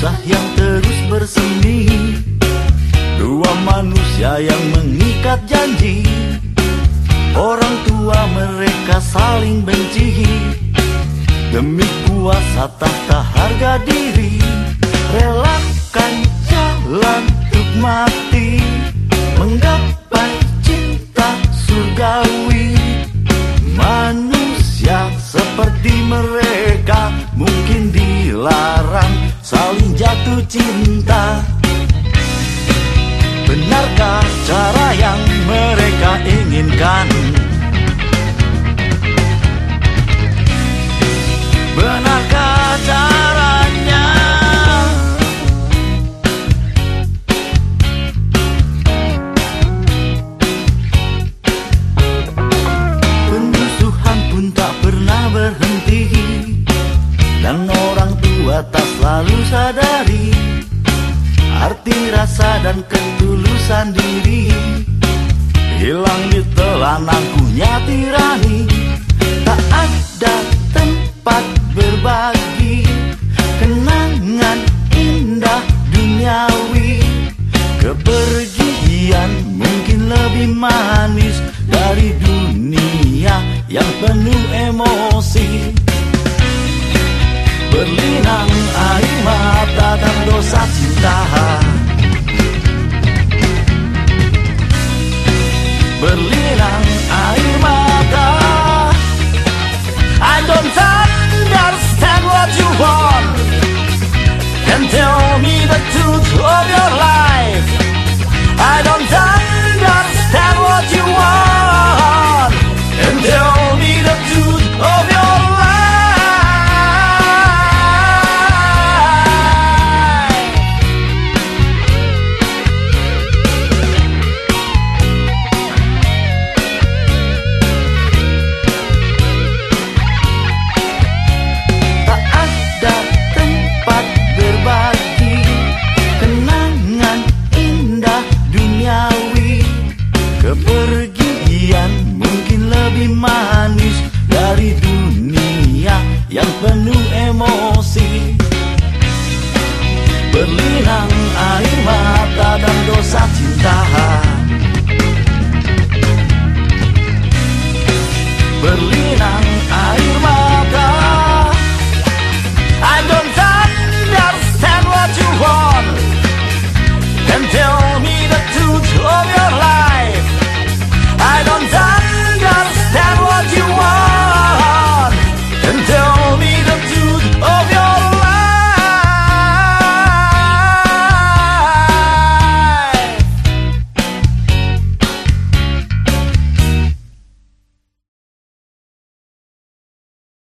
kisah yang terus bersemi. Dua manusia yang mengikat janji. Orang tua mereka saling benci. Demi kuasa tahta harga diri jatuh cinta Benarkah cara yang mereka inginkan? Selalu sadari Arti rasa dan ketulusan diri. Hilang di telan angkuhnya tirani Tak ada tempat berbagi. Kenangan indah duniawi Kepergian mungkin lebih manis Dari dunia yang penuh emosi. Berlinang penuh emosi. Berlinang air mata dan dosa cinta. Berlinang